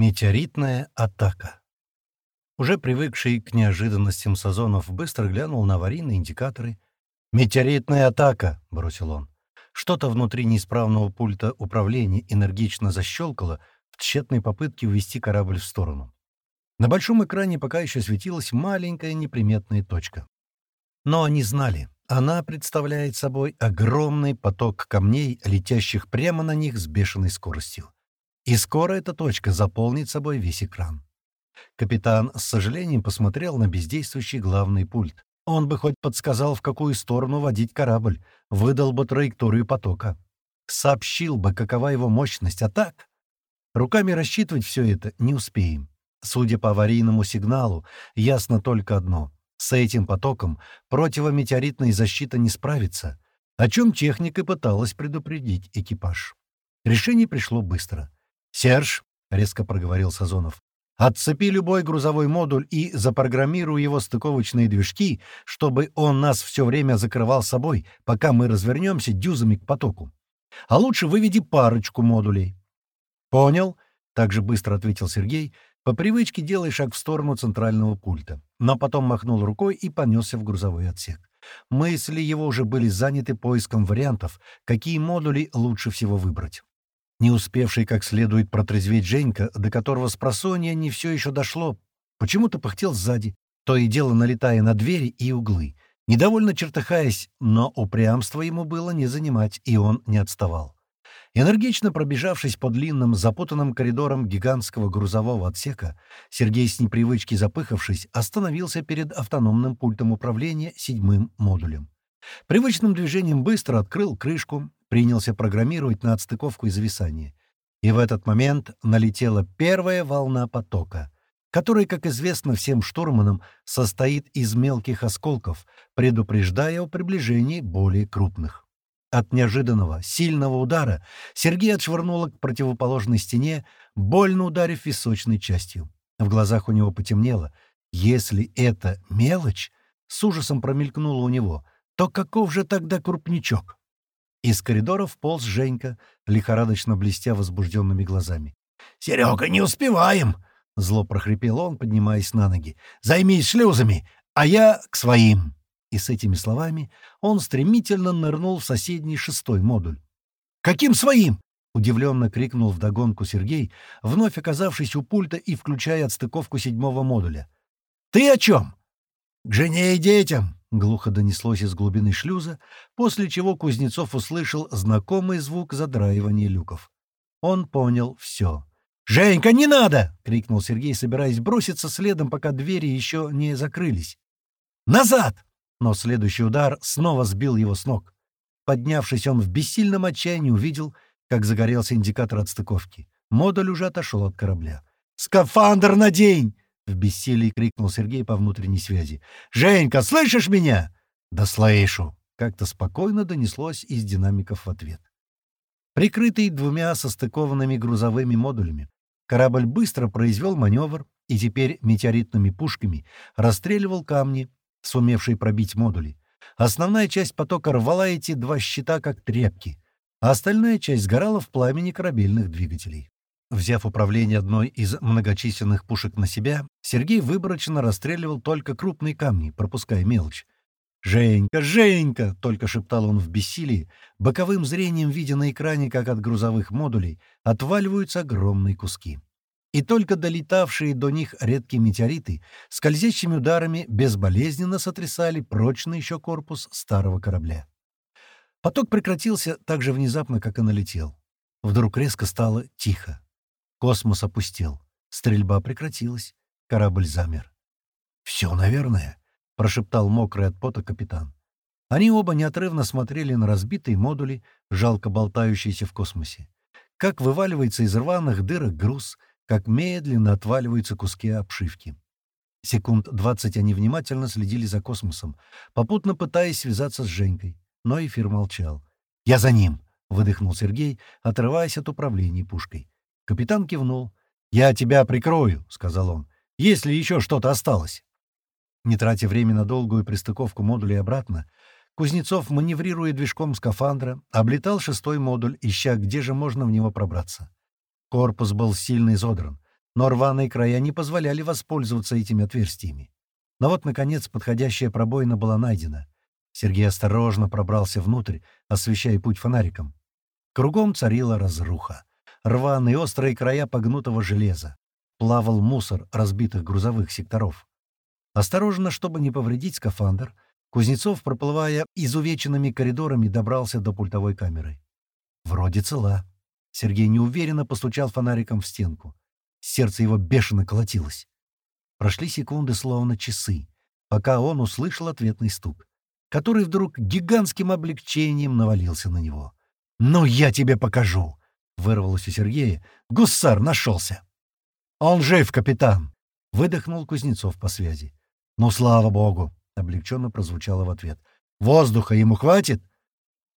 Метеоритная атака. Уже привыкший к неожиданностям Сазонов быстро глянул на аварийные индикаторы. «Метеоритная атака!» — бросил он. Что-то внутри неисправного пульта управления энергично защелкало в тщетной попытке увести корабль в сторону. На большом экране пока еще светилась маленькая неприметная точка. Но они знали, она представляет собой огромный поток камней, летящих прямо на них с бешеной скоростью. И скоро эта точка заполнит собой весь экран. Капитан с сожалением посмотрел на бездействующий главный пульт. Он бы хоть подсказал, в какую сторону водить корабль, выдал бы траекторию потока. Сообщил бы, какова его мощность, а так... Руками рассчитывать все это не успеем. Судя по аварийному сигналу, ясно только одно. С этим потоком противометеоритная защита не справится, о чем техника пыталась предупредить экипаж. Решение пришло быстро. «Серж», — резко проговорил Сазонов, — «отцепи любой грузовой модуль и запрограммируй его стыковочные движки, чтобы он нас все время закрывал собой, пока мы развернемся дюзами к потоку. А лучше выведи парочку модулей». «Понял», — также быстро ответил Сергей, по привычке делая шаг в сторону центрального пульта, но потом махнул рукой и понесся в грузовой отсек. Мысли его уже были заняты поиском вариантов, какие модули лучше всего выбрать. Не успевший как следует протрезветь Женька, до которого с просонья не все еще дошло, почему-то пыхтел сзади, то и дело налетая на двери и углы, недовольно чертыхаясь, но упрямство ему было не занимать, и он не отставал. Энергично пробежавшись по длинным, запутанным коридорам гигантского грузового отсека, Сергей с непривычки запыхавшись, остановился перед автономным пультом управления седьмым модулем. Привычным движением быстро открыл крышку, принялся программировать на отстыковку и зависание. И в этот момент налетела первая волна потока, который, как известно всем штурманам, состоит из мелких осколков, предупреждая о приближении более крупных. От неожиданного, сильного удара Сергей отшвырнуло к противоположной стене, больно ударив височной частью. В глазах у него потемнело. Если это мелочь, с ужасом промелькнуло у него, то каков же тогда крупничок? Из коридоров полз Женька, лихорадочно блестя возбужденными глазами. «Серега, не успеваем!» — зло прохрипел он, поднимаясь на ноги. «Займись шлюзами, а я к своим!» И с этими словами он стремительно нырнул в соседний шестой модуль. «Каким своим?» — удивленно крикнул вдогонку Сергей, вновь оказавшись у пульта и включая отстыковку седьмого модуля. «Ты о чем?» «К жене и детям!» — глухо донеслось из глубины шлюза, после чего Кузнецов услышал знакомый звук задраивания люков. Он понял все. «Женька, не надо!» — крикнул Сергей, собираясь броситься следом, пока двери еще не закрылись. «Назад!» Но следующий удар снова сбил его с ног. Поднявшись, он в бессильном отчаянии увидел, как загорелся индикатор отстыковки. Модуль уже отошел от корабля. «Скафандр надень!» В бессилии крикнул Сергей по внутренней связи. «Женька, слышишь меня?» «Да слышу!» Как-то спокойно донеслось из динамиков в ответ. Прикрытый двумя состыкованными грузовыми модулями, корабль быстро произвел маневр и теперь метеоритными пушками расстреливал камни, сумевшие пробить модули. Основная часть потока рвала эти два щита как тряпки, а остальная часть сгорала в пламени корабельных двигателей. Взяв управление одной из многочисленных пушек на себя, Сергей выборочно расстреливал только крупные камни, пропуская мелочь. «Женька, Женька!» — только шептал он в бессилии, боковым зрением видя на экране, как от грузовых модулей отваливаются огромные куски. И только долетавшие до них редкие метеориты скользящими ударами безболезненно сотрясали прочный еще корпус старого корабля. Поток прекратился так же внезапно, как и налетел. Вдруг резко стало тихо. Космос опустел. Стрельба прекратилась. Корабль замер. «Все, наверное», — прошептал мокрый от пота капитан. Они оба неотрывно смотрели на разбитые модули, жалко болтающиеся в космосе. Как вываливается из рваных дырок груз, как медленно отваливаются куски обшивки. Секунд двадцать они внимательно следили за космосом, попутно пытаясь связаться с Женькой. Но эфир молчал. «Я за ним!» — выдохнул Сергей, отрываясь от управления пушкой. Капитан кивнул. «Я тебя прикрою», — сказал он, — «если еще что-то осталось». Не тратя время на долгую пристыковку модулей обратно, Кузнецов, маневрируя движком скафандра, облетал шестой модуль, ища, где же можно в него пробраться. Корпус был сильно изодран. но рваные края не позволяли воспользоваться этими отверстиями. Но вот, наконец, подходящая пробоина была найдена. Сергей осторожно пробрался внутрь, освещая путь фонариком. Кругом царила разруха. Рваные острые края погнутого железа. Плавал мусор разбитых грузовых секторов. Осторожно, чтобы не повредить скафандр, Кузнецов, проплывая изувеченными коридорами, добрался до пультовой камеры. Вроде цела. Сергей неуверенно постучал фонариком в стенку. Сердце его бешено колотилось. Прошли секунды, словно часы, пока он услышал ответный стук, который вдруг гигантским облегчением навалился на него. «Ну, я тебе покажу!» — вырвалось у Сергея. «Гуссар нашелся!» «Он жив, капитан!» — выдохнул Кузнецов по связи. «Ну, слава богу!» — облегченно прозвучало в ответ. «Воздуха ему хватит?»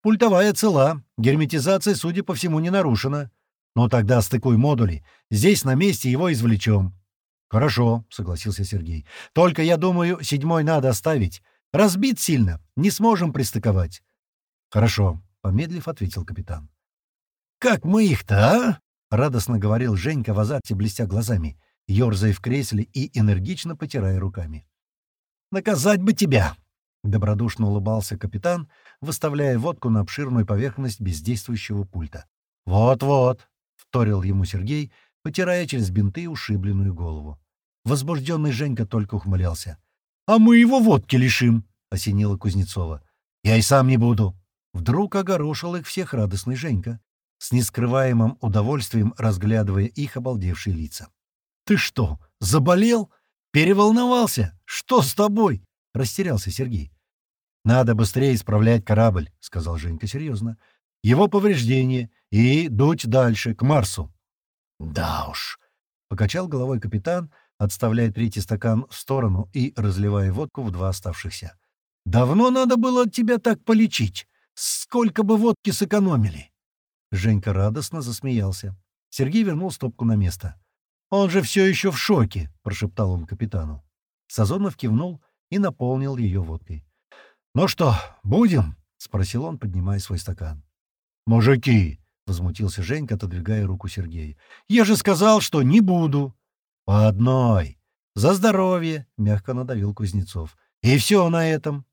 «Пультовая цела. Герметизация, судя по всему, не нарушена. Ну, тогда стыкуй модули. Здесь на месте его извлечем». «Хорошо», — согласился Сергей. «Только, я думаю, седьмой надо оставить. Разбит сильно. Не сможем пристыковать». «Хорошо», Помедлив, ответил капитан. «Как мы их-то, а?» — радостно говорил Женька в азарте, блестя глазами, ерзая в кресле и энергично потирая руками. «Наказать бы тебя!» — добродушно улыбался капитан, выставляя водку на обширную поверхность бездействующего пульта. «Вот-вот!» — вторил ему Сергей, потирая через бинты ушибленную голову. Возбужденный Женька только ухмылялся. «А мы его водки лишим!» — осенила Кузнецова. «Я и сам не буду!» Вдруг огорошил их всех радостный Женька, с нескрываемым удовольствием разглядывая их обалдевшие лица. «Ты что, заболел? Переволновался? Что с тобой?» — растерялся Сергей. «Надо быстрее исправлять корабль», — сказал Женька серьезно. «Его повреждение и дуть дальше, к Марсу». «Да уж», — покачал головой капитан, отставляя третий стакан в сторону и разливая водку в два оставшихся. «Давно надо было тебя так полечить. Сколько бы водки сэкономили!» Женька радостно засмеялся. Сергей вернул стопку на место. «Он же все еще в шоке!» — прошептал он капитану. Сазонов кивнул и наполнил ее водкой. «Ну что, будем?» — спросил он, поднимая свой стакан. «Мужики!» — возмутился Женька, отодвигая руку Сергея. «Я же сказал, что не буду!» «По одной!» «За здоровье!» — мягко надавил Кузнецов. «И все на этом!»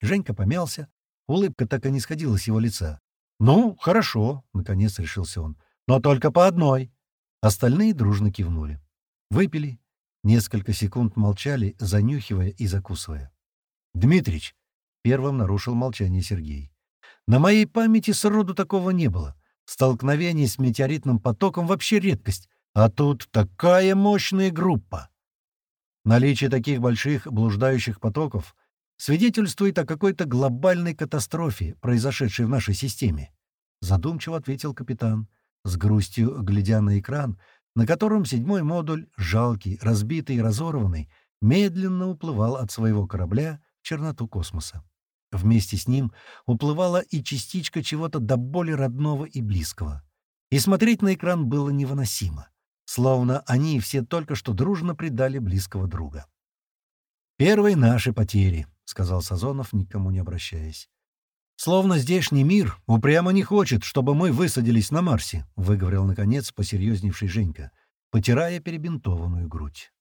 Женька помялся, Улыбка так и не сходила с его лица. «Ну, хорошо», — наконец решился он. «Но только по одной». Остальные дружно кивнули. Выпили. Несколько секунд молчали, занюхивая и закусывая. «Дмитрич», — первым нарушил молчание Сергей. «На моей памяти сроду такого не было. Столкновение с метеоритным потоком вообще редкость, а тут такая мощная группа». Наличие таких больших блуждающих потоков — свидетельствует о какой-то глобальной катастрофе, произошедшей в нашей системе. Задумчиво ответил капитан, с грустью глядя на экран, на котором седьмой модуль, жалкий, разбитый и разорванный, медленно уплывал от своего корабля в черноту космоса. Вместе с ним уплывала и частичка чего-то до боли родного и близкого. И смотреть на экран было невыносимо, словно они все только что дружно предали близкого друга. Первые наши потери, — сказал Сазонов, никому не обращаясь. «Словно здешний мир упрямо не хочет, чтобы мы высадились на Марсе», — выговорил, наконец, посерьезневший Женька, потирая перебинтованную грудь.